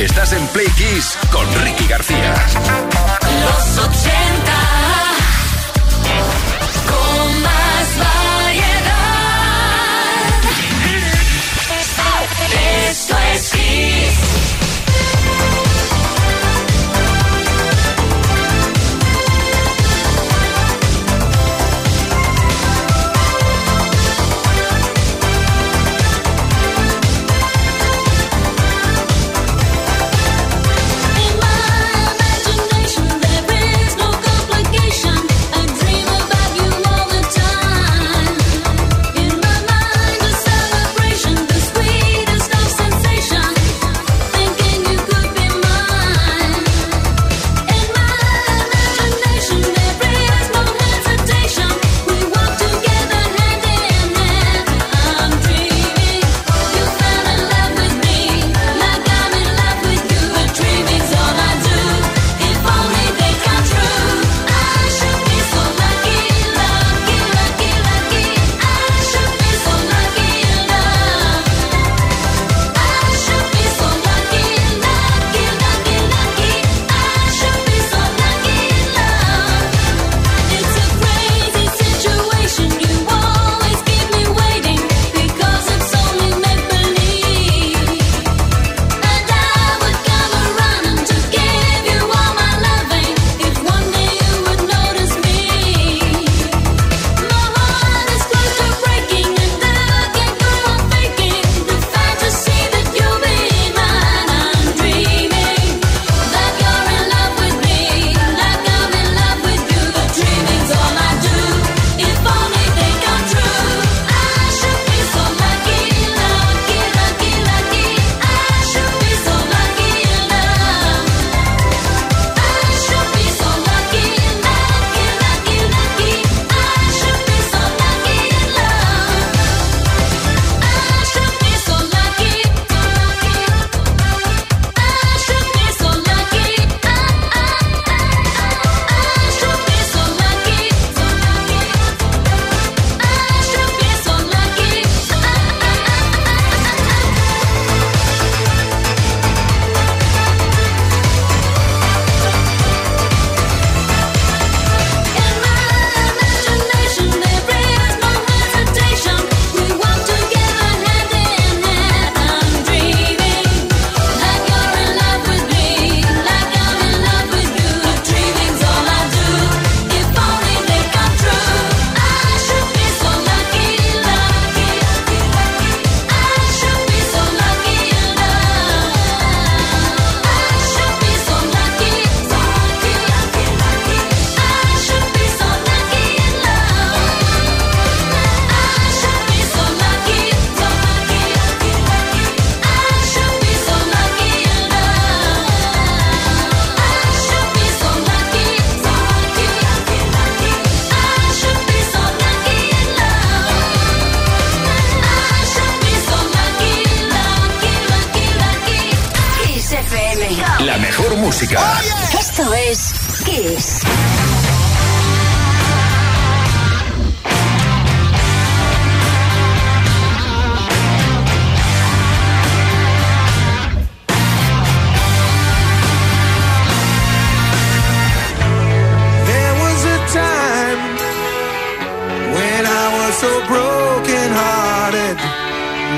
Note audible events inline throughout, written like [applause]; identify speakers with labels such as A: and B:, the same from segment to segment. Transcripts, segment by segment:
A: Estás en Play Kiss con Ricky García.
B: Los 80 música. Esto es Kiss. so
C: broken hearted.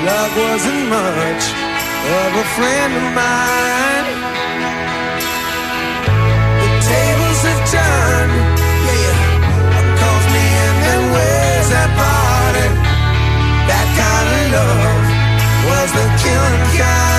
C: Love wasn't much of a friend of mine. the killing kind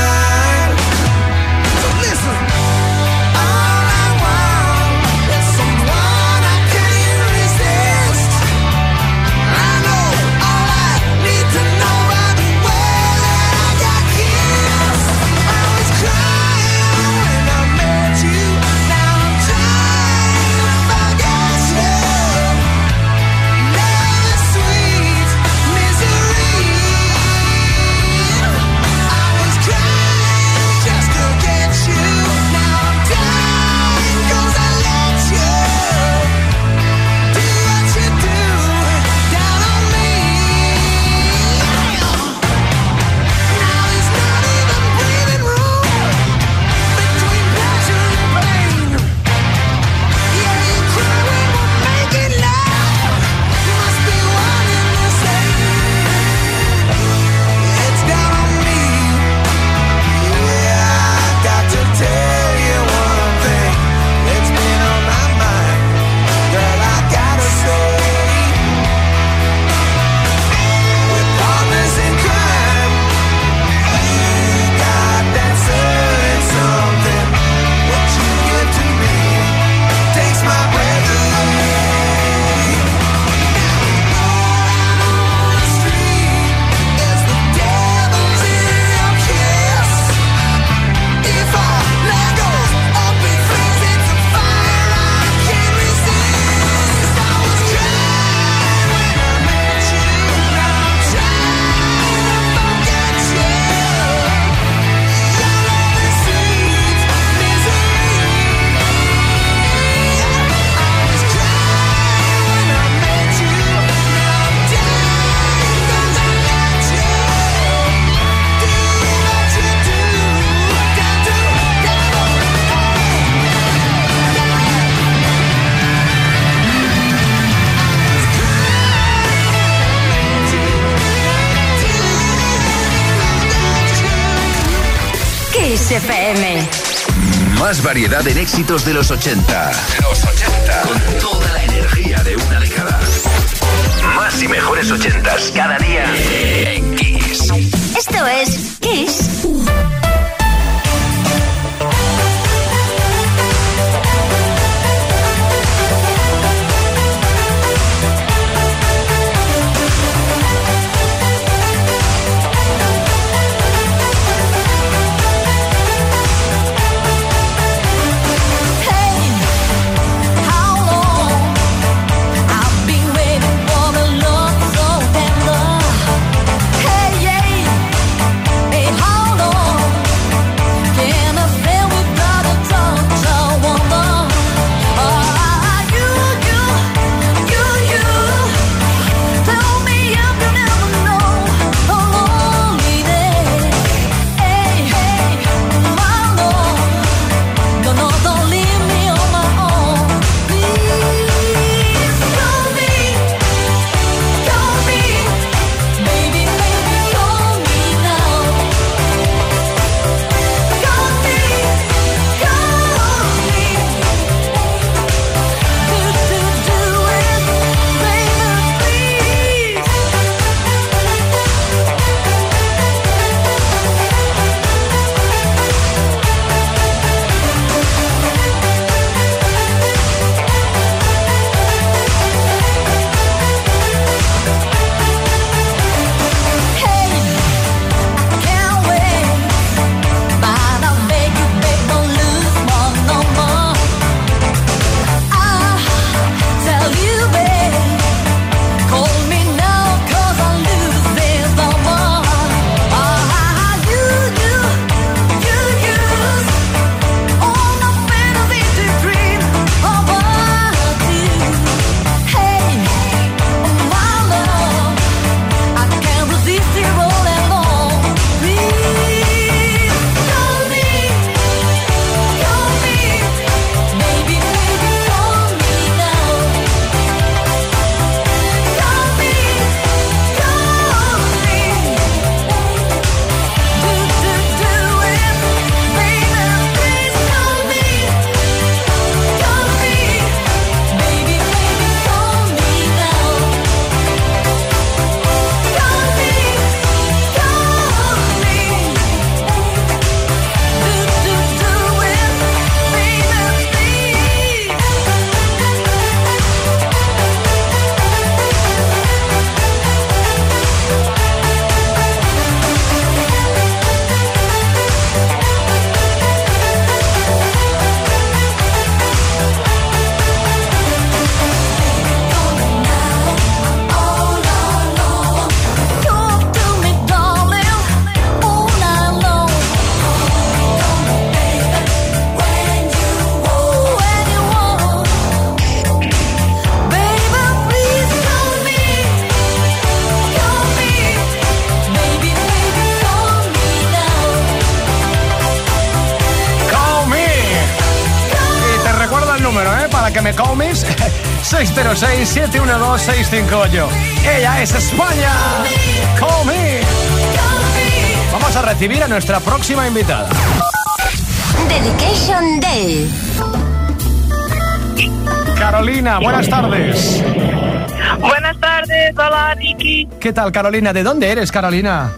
B: FM.
A: Más variedad en éxitos de los 80. Los 80. Con toda la energía de una década. Más y mejores 80 cada día en Kiss.
B: Esto es Kiss.
D: 606-712-658. Ella es España. Call Vamos a recibir a nuestra próxima invitada.
B: Dedication Day.
D: Carolina, buenas tardes.
E: Buenas tardes, hola Ricky.
D: ¿Qué tal, Carolina? ¿De dónde eres, Carolina?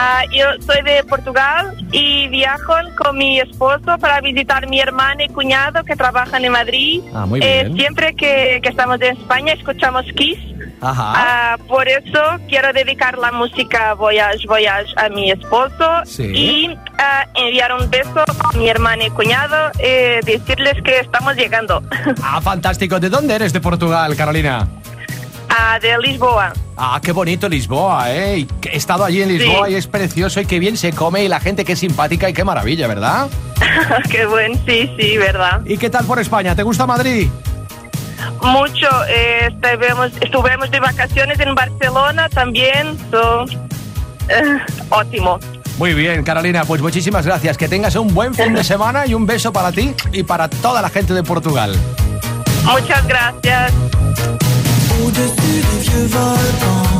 E: Ah, yo soy de Portugal y viajo con mi esposo para visitar mi hermana y cuñado que trabajan en Madrid.
D: Ah, muy
E: Eh,
D: bien.
E: siempre que, que estamos en España escuchamos Kiss.
D: Ajá.
E: Ah, por eso quiero dedicar la música Voyage Voyage a mi esposo
D: Sí.
E: y ah, enviar un beso a mi hermana y cuñado, eh, decirles que estamos llegando [laughs]
D: Ah, fantástico. ¿De dónde eres de Portugal, Carolina?
E: De Lisboa.
D: Ah, qué bonito Lisboa, ¿eh? He estado allí en Lisboa
E: Sí.
D: y es precioso y qué bien se come y la gente qué simpática y qué maravilla, ¿verdad? [laughs]
E: Qué buen, sí, sí, verdad.
D: ¿Y qué tal por España? ¿Te gusta Madrid?
E: Mucho. Eh, estuvimos, estuvimos de vacaciones en Barcelona también. So, eh, ótimo.
D: Muy bien, Carolina, pues muchísimas gracias. Que tengas un buen fin de semana y un beso para ti y para toda la gente de Portugal.
E: Muchas gracias.
C: Au-dessus des vieux volcans,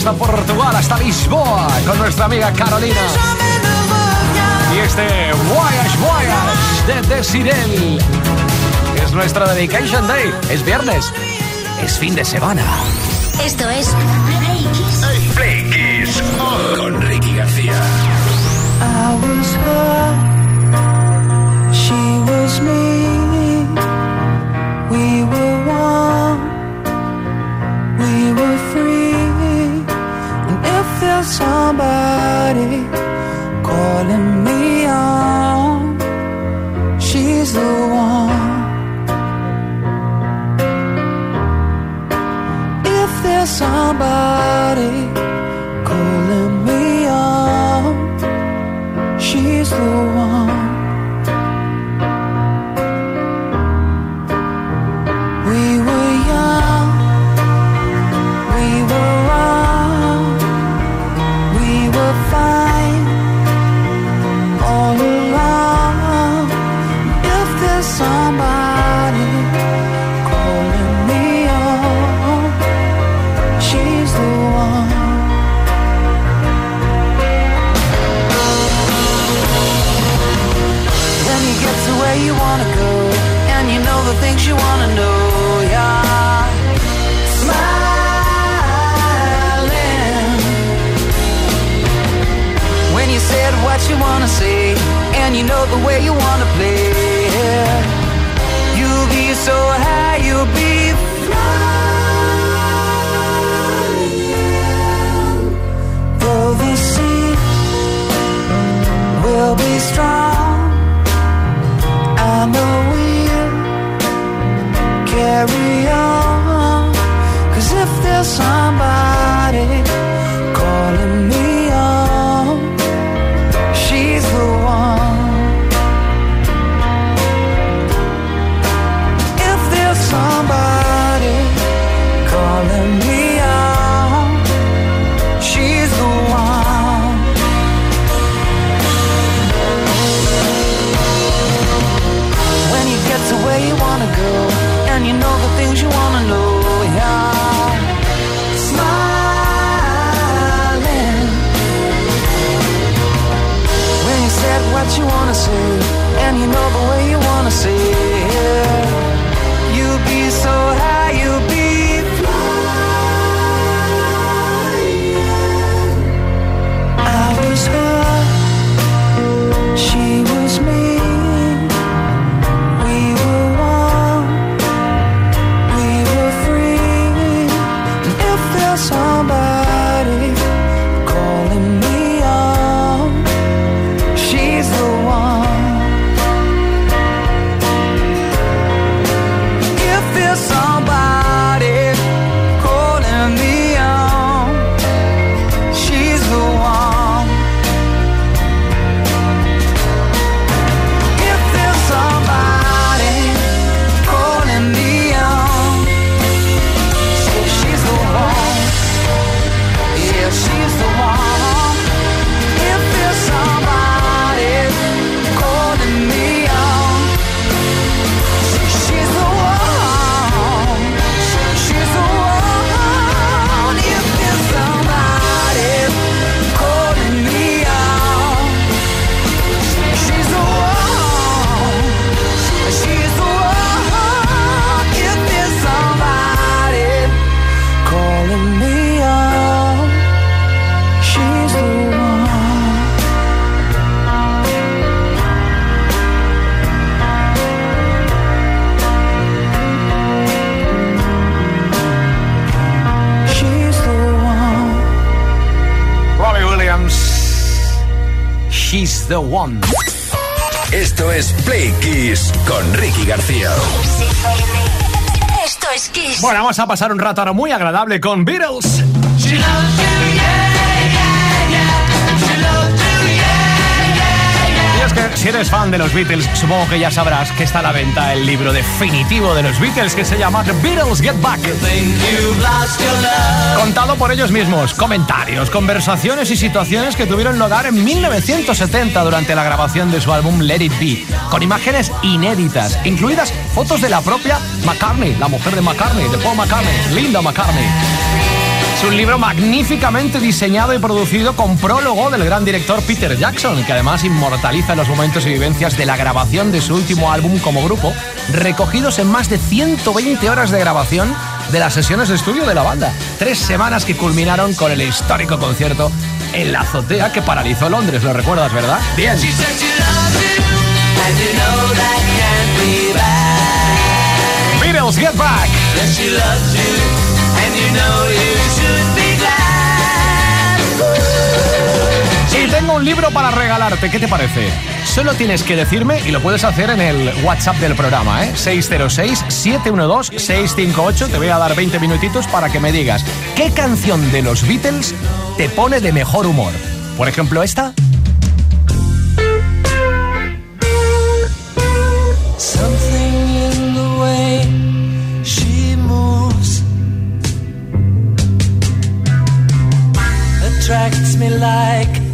D: hasta Portugal, hasta Lisboa, con nuestra amiga Carolina este Voyage Voyage de Desirel. Es nuestra Dedication Day. Es viernes. Es fin de semana.
F: Esto es Play Kiss.
A: Play Kiss con Ricky García.
G: I was her. She was me. We were one. We were free. And if there's somebody calling me. If there's somebody calling me up, she's the One.
A: Esto es Play Kiss con Ricky García.
B: Esto es Kiss.
D: Bueno, vamos a pasar un rato ahora muy agradable con Beatles. Si eres fan de los Beatles, supongo que ya sabrás que está a la venta el libro definitivo de los Beatles que se llama The Beatles Get Back. Contado por ellos mismos, comentarios, conversaciones y situaciones que tuvieron lugar en 1970 durante la grabación de su álbum Let It Be, con imágenes inéditas, incluidas fotos de la propia McCartney, la mujer de McCartney, de Paul McCartney, Linda McCartney. Es un libro magníficamente diseñado y producido con prólogo del gran director Peter Jackson, que además inmortaliza los momentos y vivencias de la grabación de su último álbum como grupo, recogidos en más de 120 horas de grabación de las sesiones de estudio de la banda. Tres semanas que culminaron con el histórico concierto en la azotea que paralizó Londres, lo recuerdas, ¿verdad? Bien. Beatles Get Back. Y tengo un libro para regalarte, ¿qué te parece? Solo tienes que decirme, y lo puedes hacer en el WhatsApp del programa, ¿eh? 606-712-658. Te voy a dar 20 minutitos para que me digas qué canción de los Beatles te pone de mejor humor. Por ejemplo, esta.
C: Something attracts me like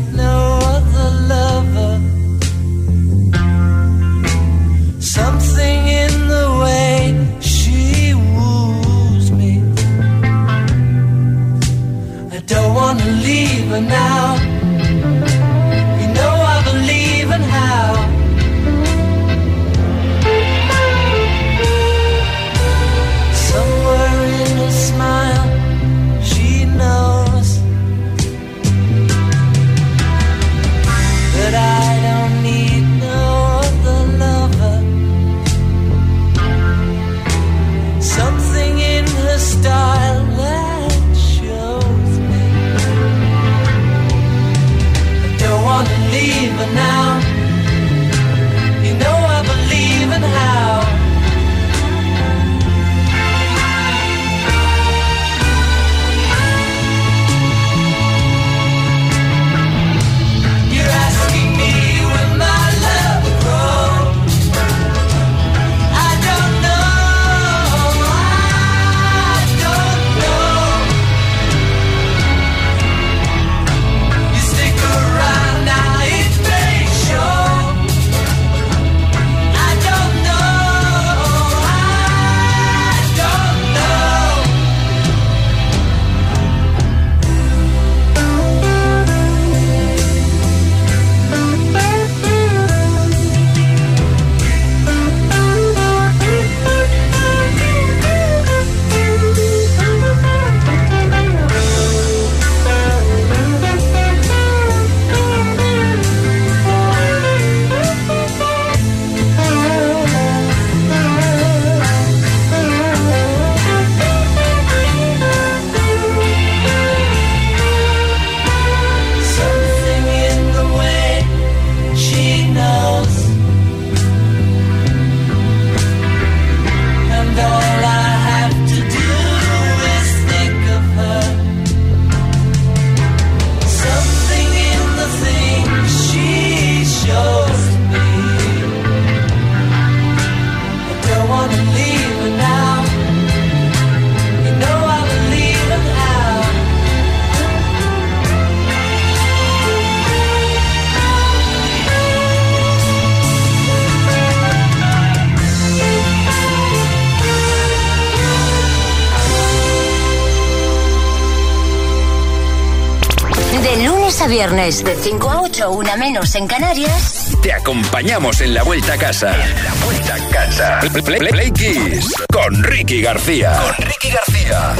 B: viernes, de 5 a 8, una menos en Canarias.
A: Te acompañamos en la vuelta a casa. En la vuelta a casa. Play, Play- Play Kiss con Ricky García. Con Ricky García.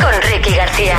B: Con Ricky García.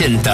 C: 见到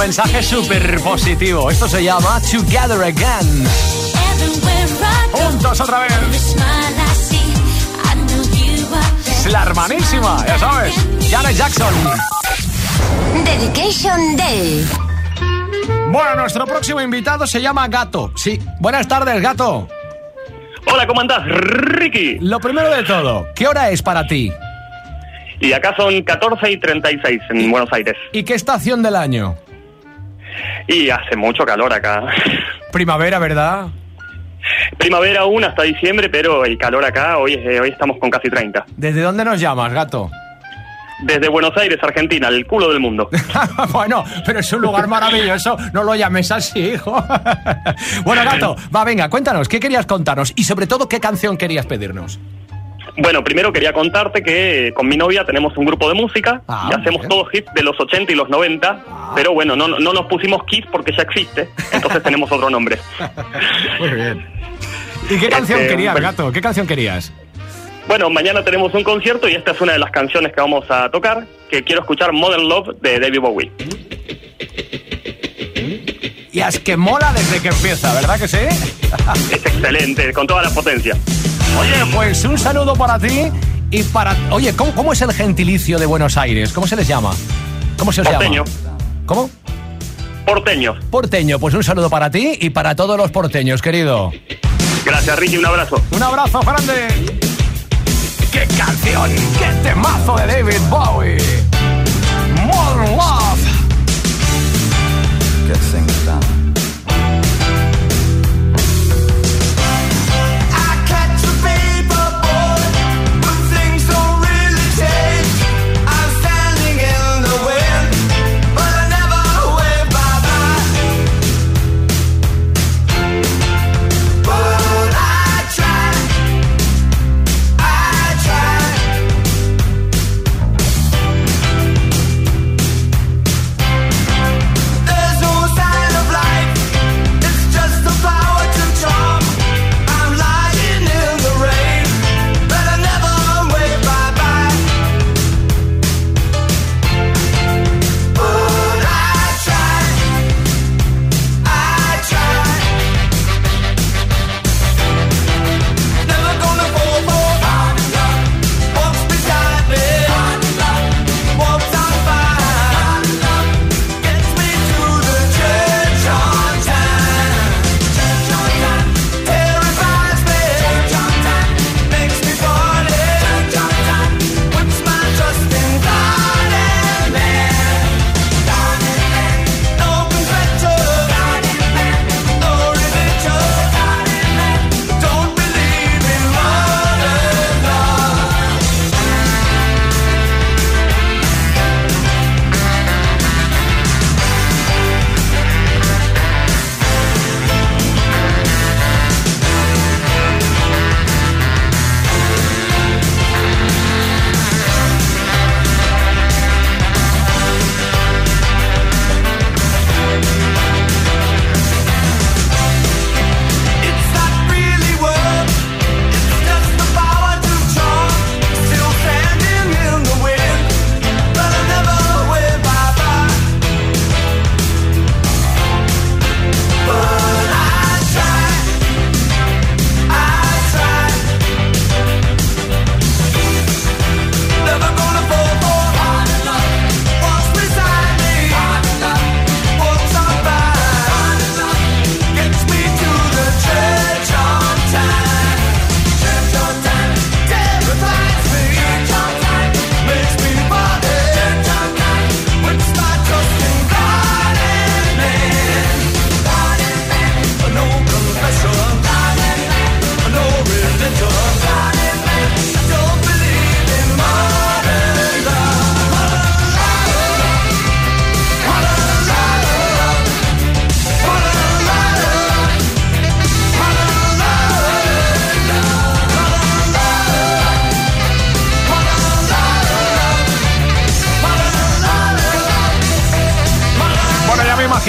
D: mensaje súper positivo. Esto se llama Together Again. Juntos otra vez. Es la hermanísima, ya sabes. Janet Jackson.
B: Dedication Day.
D: Bueno, nuestro próximo invitado se llama Gato. Sí, buenas tardes, Gato.
H: Hola, ¿cómo andás, Ricky?
D: Lo primero de todo, ¿qué hora es para ti?
H: Y acá son 14 y 36 en Buenos Aires.
D: ¿Y qué estación del año?
H: Y hace mucho calor acá.
D: Primavera, ¿verdad?
H: Primavera aún hasta diciembre, pero el calor acá, hoy, hoy estamos con casi 30.
D: ¿Desde dónde nos llamas, Gato?
H: Desde Buenos Aires, Argentina, el culo del mundo. [laughs]
D: bueno, pero es un lugar maravilloso. No lo llames así, hijo. [laughs] bueno, Gato, va, venga, cuéntanos, ¿qué querías contarnos? Y sobre todo, ¿qué canción querías pedirnos?
H: Bueno, primero quería contarte que con mi novia tenemos un grupo de música
D: Ah,
H: y hacemos
D: bien.
H: todos hits de los 80 y los 90, pero bueno, no, no nos pusimos Kiss porque ya existe, entonces [laughs] tenemos otro nombre.
D: Muy bien. ¿Y qué canción
H: Este,
D: querías,
H: bueno.
D: Gato? ¿Qué canción querías?
H: Bueno, mañana tenemos un concierto y esta es una de las canciones que vamos a tocar, que quiero escuchar Modern Love de David Bowie.
D: Y es que mola desde que empieza, ¿verdad que sí?
H: Es excelente, con toda la potencia.
D: Oye, pues un saludo para ti y para... Oye, ¿cómo, cómo es el gentilicio de Buenos Aires? ¿Cómo se les llama? ¿Cómo se os
H: Porteño.
D: llama? ¿Cómo?
H: Porteños.
D: Porteño, pues un saludo para ti y para todos los porteños, querido.
H: Gracias, Ricky, un abrazo.
D: Un abrazo grande. ¡Qué canción! ¡Qué temazo de David Bowie! Modern Love.
C: Gotta sing it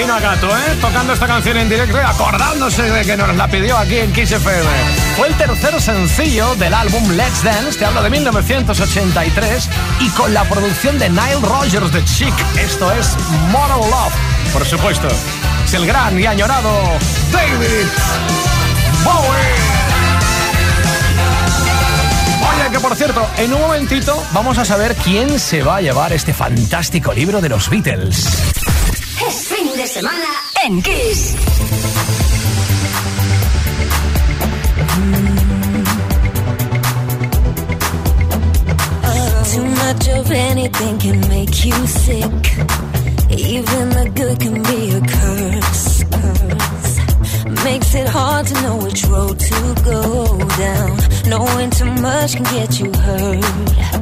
D: ¿eh? Tocando esta canción en directo y acordándose de que nos la pidió aquí en Kiss FM. Fue el tercer sencillo del álbum Let's Dance, te hablo de 1983, y con la producción de Nile Rogers de Chic. Esto es Moral Love, por supuesto. Es el gran y añorado David Bowie Oye, que por cierto, en un momentito vamos a saber quién se va a llevar este fantástico libro de los Beatles.
F: semana en Kiss. Mm.
B: Too much of anything can make you sick. Even the good can be a curse. curse. Makes it hard to know which road to go down. Knowing too much can get you hurt.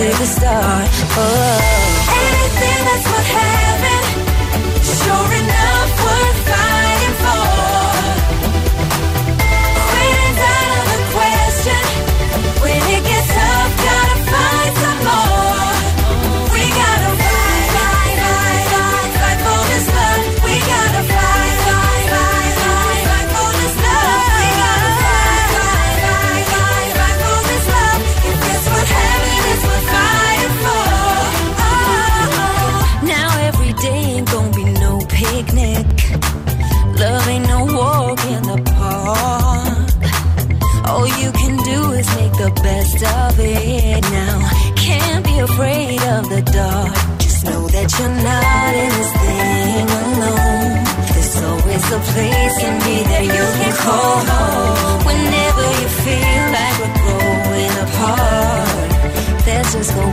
B: to the start. Oh. that you can call home whenever you feel like we're growing apart. There's just no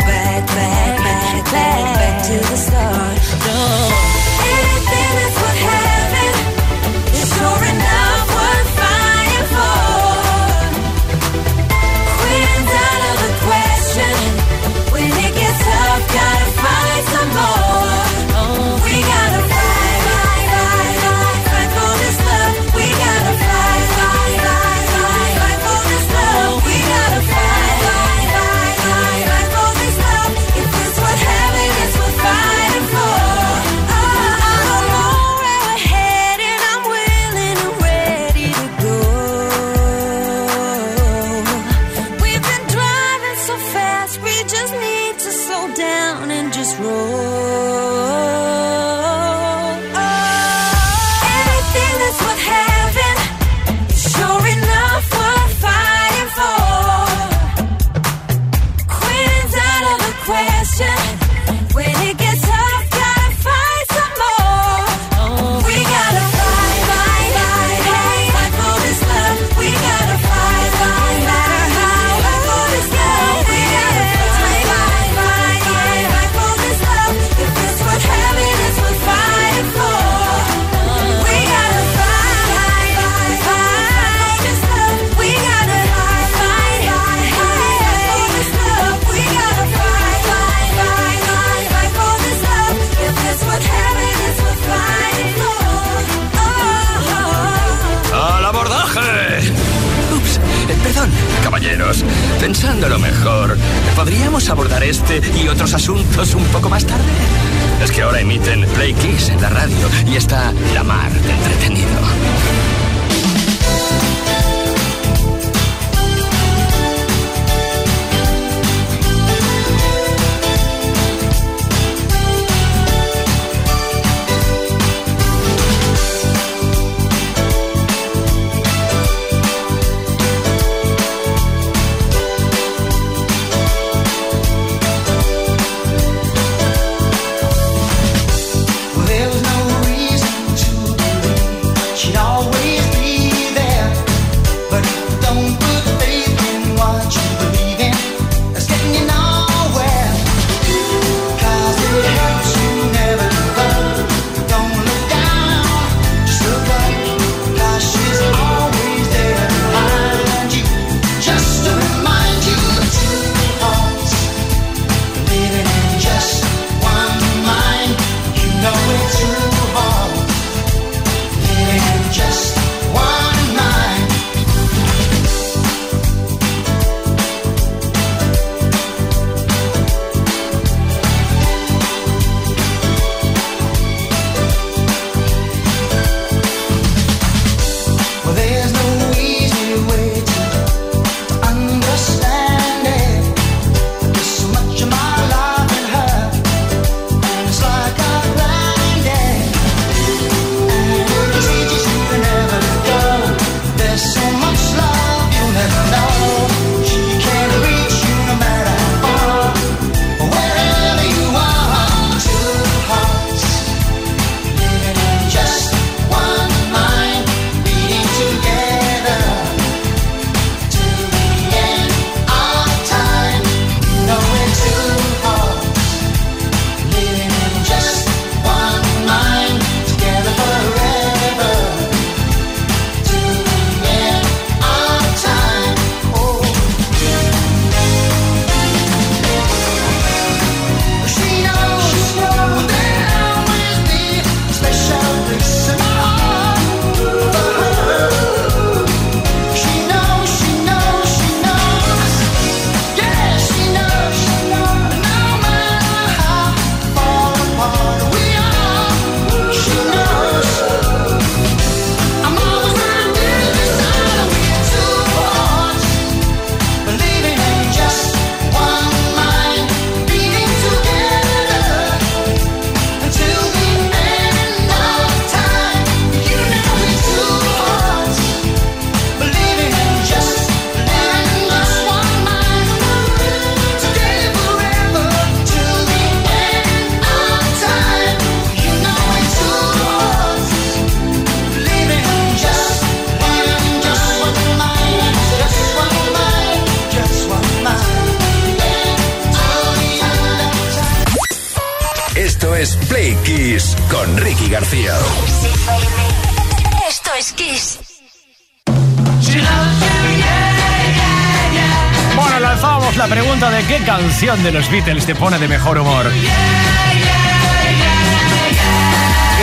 I: de
D: los Beatles te pone de mejor humor.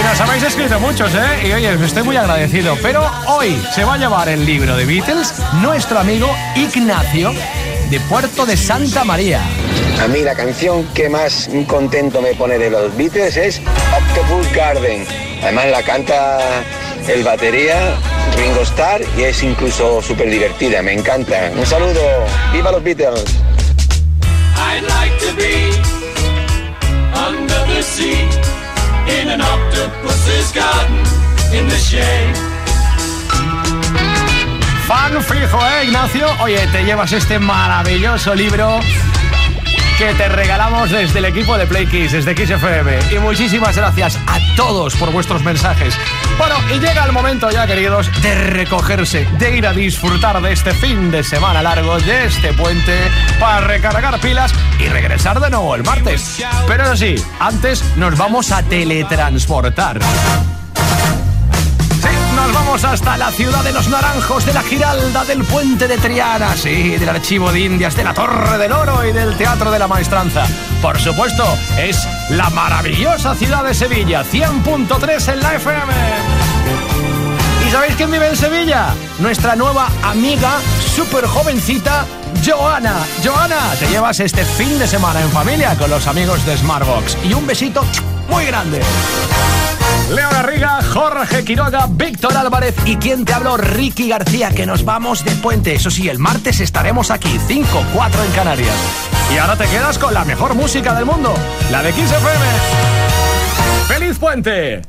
D: Y nos habéis escrito muchos, ¿eh? Y oye, os estoy muy agradecido. Pero hoy se va a llevar el libro de Beatles nuestro amigo Ignacio de Puerto de Santa María.
J: A mí la canción que más contento me pone de los Beatles es Octopus Garden. Además la canta el batería Ringo Starr y es incluso súper divertida, me encanta. Un saludo, viva los Beatles.
D: Fan fijo, ¿eh, Ignacio? Oye, te llevas este maravilloso libro que te regalamos desde el equipo de Play Kiss, desde Kiss FM. Y muchísimas gracias a todos por vuestros mensajes. Bueno, y llega el momento ya, queridos, de recogerse, de ir a disfrutar de este fin de semana largo, de este puente, para recargar pilas y regresar de nuevo el martes. Pero eso sí, antes nos vamos a teletransportar. Nos vamos hasta la ciudad de los naranjos, de la Giralda, del puente de Triana, sí, del archivo de Indias, de la Torre del Oro y del Teatro de la Maestranza. Por supuesto, es la maravillosa ciudad de Sevilla, 100.3 en la FM. ¿Y sabéis quién vive en Sevilla? Nuestra nueva amiga, súper jovencita, Joana. Joana, te llevas este fin de semana en familia con los amigos de Smartbox. Y un besito muy grande. Leo Garriga, Jorge Quiroga, Víctor Álvarez y quien te habló, Ricky García, que nos vamos de puente. Eso sí, el martes estaremos aquí, 5-4 en Canarias. Y ahora te quedas con la mejor música del mundo, la de 15 FM. ¡Feliz puente!